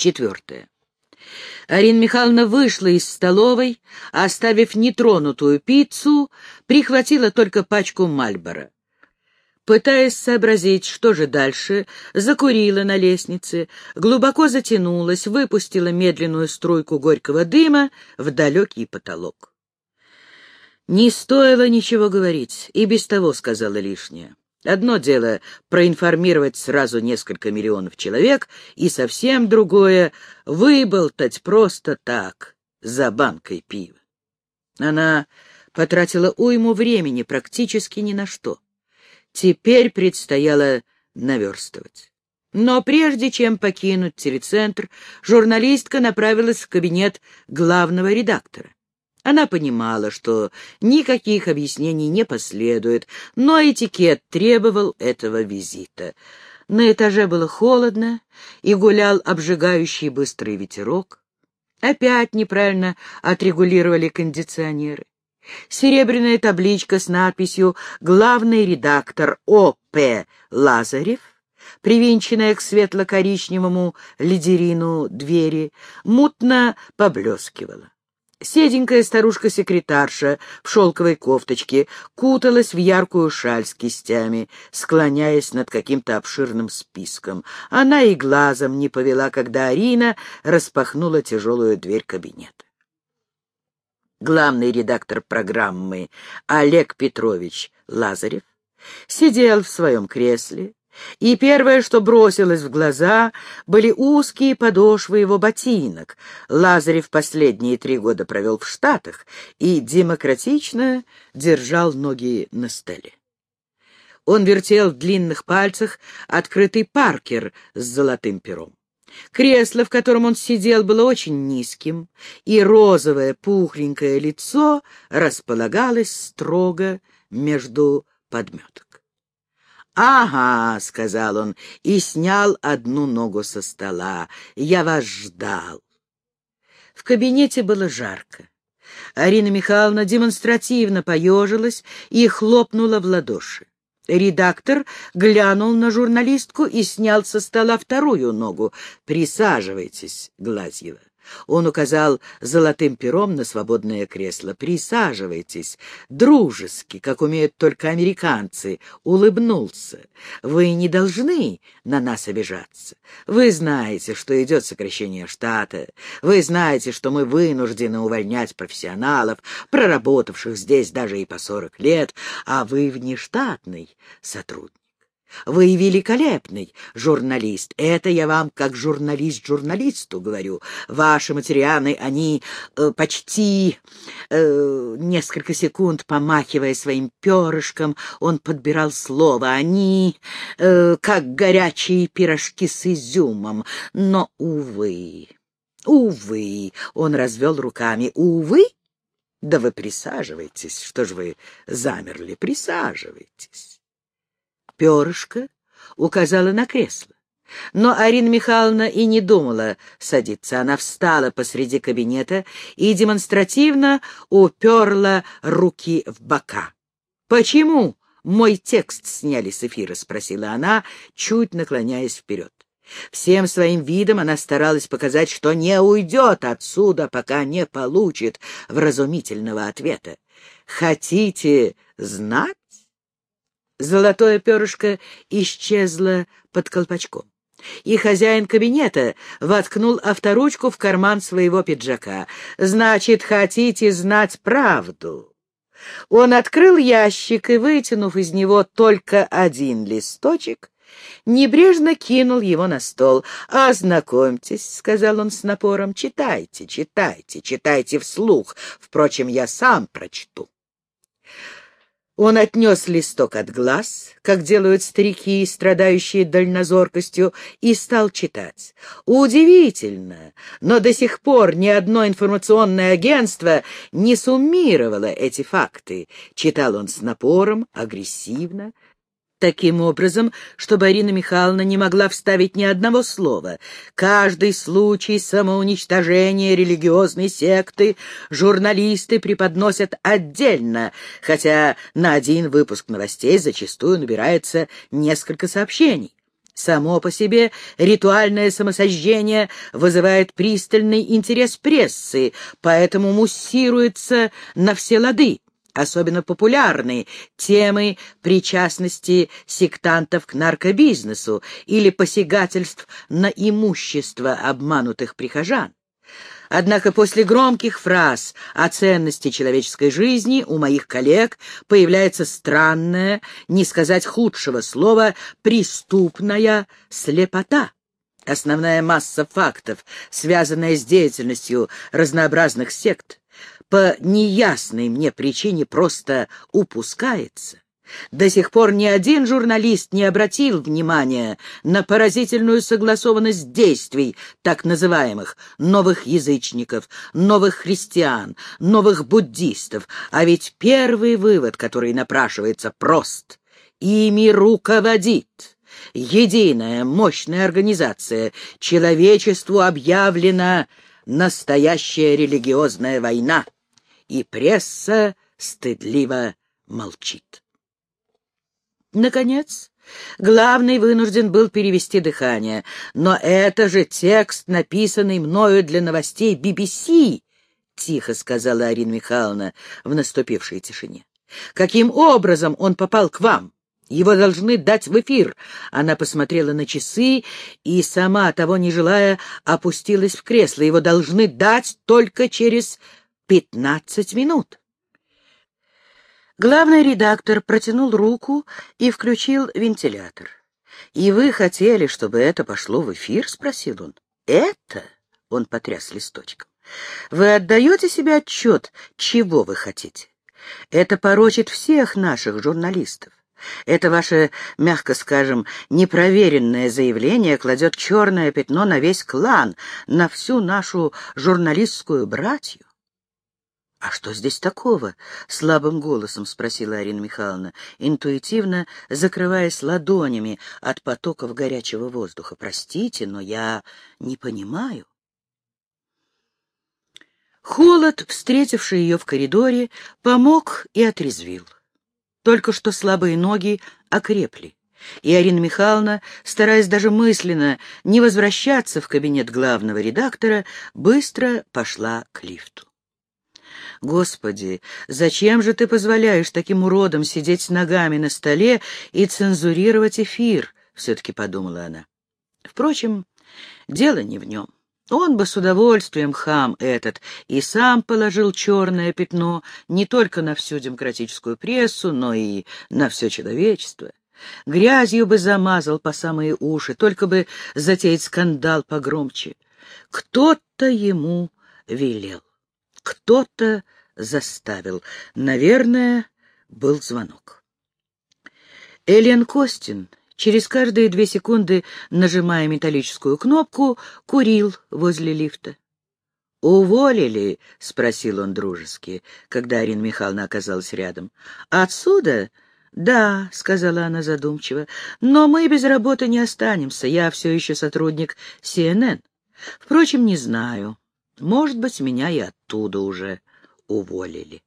Четвертое. Арина Михайловна вышла из столовой, оставив нетронутую пиццу, прихватила только пачку Мальбора. Пытаясь сообразить, что же дальше, закурила на лестнице, глубоко затянулась, выпустила медленную струйку горького дыма в далекий потолок. Не стоило ничего говорить, и без того сказала лишнее. Одно дело проинформировать сразу несколько миллионов человек, и совсем другое — выболтать просто так, за банкой пива. Она потратила уйму времени практически ни на что. Теперь предстояло наверстывать. Но прежде чем покинуть телецентр, журналистка направилась в кабинет главного редактора. Она понимала, что никаких объяснений не последует, но этикет требовал этого визита. На этаже было холодно, и гулял обжигающий быстрый ветерок. Опять неправильно отрегулировали кондиционеры. Серебряная табличка с надписью «Главный редактор О.П. Лазарев», привинченная к светло-коричневому лидерину двери, мутно поблескивала. Седенькая старушка-секретарша в шелковой кофточке куталась в яркую шаль с кистями, склоняясь над каким-то обширным списком. Она и глазом не повела, когда Арина распахнула тяжелую дверь кабинета. Главный редактор программы Олег Петрович Лазарев сидел в своем кресле, и первое, что бросилось в глаза, были узкие подошвы его ботинок. Лазарев последние три года провел в Штатах и демократично держал ноги на столе. Он вертел в длинных пальцах открытый паркер с золотым пером. Кресло, в котором он сидел, было очень низким, и розовое пухленькое лицо располагалось строго между подметок. «Ага», — сказал он и снял одну ногу со стола. «Я вас ждал». В кабинете было жарко. Арина Михайловна демонстративно поежилась и хлопнула в ладоши. Редактор глянул на журналистку и снял со стола вторую ногу. «Присаживайтесь, Глазьева». Он указал золотым пером на свободное кресло. «Присаживайтесь. Дружески, как умеют только американцы». Улыбнулся. «Вы не должны на нас обижаться. Вы знаете, что идет сокращение штата. Вы знаете, что мы вынуждены увольнять профессионалов, проработавших здесь даже и по сорок лет, а вы внештатный сотрудник. Вы великолепный журналист. Это я вам как журналист журналисту говорю. Ваши материалы, они э, почти э, несколько секунд, помахивая своим перышком, он подбирал слово. Они э, как горячие пирожки с изюмом. Но, увы, увы, он развел руками. Увы, да вы присаживайтесь. Что ж вы замерли? Присаживайтесь перышко указала на кресло. Но Арина Михайловна и не думала садиться. Она встала посреди кабинета и демонстративно уперла руки в бока. «Почему мой текст сняли с эфира?» — спросила она, чуть наклоняясь вперед. Всем своим видом она старалась показать, что не уйдет отсюда, пока не получит вразумительного ответа. «Хотите знать?» Золотое перышко исчезло под колпачком. И хозяин кабинета воткнул авторучку в карман своего пиджака. «Значит, хотите знать правду?» Он открыл ящик и, вытянув из него только один листочек, небрежно кинул его на стол. «Ознакомьтесь», — сказал он с напором, — «читайте, читайте, читайте вслух. Впрочем, я сам прочту». Он отнес листок от глаз, как делают старики, страдающие дальнозоркостью, и стал читать. Удивительно, но до сих пор ни одно информационное агентство не суммировало эти факты. Читал он с напором, агрессивно, таким образом, чтобы Арина Михайловна не могла вставить ни одного слова. Каждый случай самоуничтожения религиозной секты журналисты преподносят отдельно, хотя на один выпуск новостей зачастую набирается несколько сообщений. Само по себе ритуальное самосожжение вызывает пристальный интерес прессы, поэтому муссируется на все лады. Особенно популярны темы причастности сектантов к наркобизнесу или посягательств на имущество обманутых прихожан. Однако после громких фраз о ценности человеческой жизни у моих коллег появляется странное, не сказать худшего слова, преступная слепота. Основная масса фактов, связанная с деятельностью разнообразных сект, по неясной мне причине просто упускается. До сих пор ни один журналист не обратил внимания на поразительную согласованность действий так называемых новых язычников, новых христиан, новых буддистов, а ведь первый вывод, который напрашивается, прост. Ими руководит единая мощная организация. Человечеству объявлена настоящая религиозная война, и пресса стыдливо молчит. Наконец, главный вынужден был перевести дыхание. Но это же текст, написанный мною для новостей BBC, — тихо сказала Арина Михайловна в наступившей тишине. Каким образом он попал к вам? Его должны дать в эфир. Она посмотрела на часы и, сама того не желая, опустилась в кресло. Его должны дать только через пятнадцать минут. Главный редактор протянул руку и включил вентилятор. «И вы хотели, чтобы это пошло в эфир?» — спросил он. «Это?» — он потряс листочком. «Вы отдаете себе отчет, чего вы хотите? Это порочит всех наших журналистов. Это ваше, мягко скажем, непроверенное заявление кладет черное пятно на весь клан, на всю нашу журналистскую братью. «А что здесь такого?» — слабым голосом спросила Арина Михайловна, интуитивно закрываясь ладонями от потоков горячего воздуха. «Простите, но я не понимаю». Холод, встретивший ее в коридоре, помог и отрезвил. Только что слабые ноги окрепли, и Арина Михайловна, стараясь даже мысленно не возвращаться в кабинет главного редактора, быстро пошла к лифту. Господи, зачем же ты позволяешь таким уродам сидеть с ногами на столе и цензурировать эфир? Все-таки подумала она. Впрочем, дело не в нем. Он бы с удовольствием, хам этот, и сам положил черное пятно не только на всю демократическую прессу, но и на все человечество. Грязью бы замазал по самые уши, только бы затеять скандал погромче. Кто-то ему велел. Кто-то заставил. Наверное, был звонок. Элен Костин, через каждые две секунды нажимая металлическую кнопку, курил возле лифта. «Уволили?» — спросил он дружески, когда Арина Михайловна оказалась рядом. «Отсюда?» «Да», — сказала она задумчиво, — «но мы без работы не останемся. Я все еще сотрудник CNN. Впрочем, не знаю. Может быть, меня и оттуда уже уволили.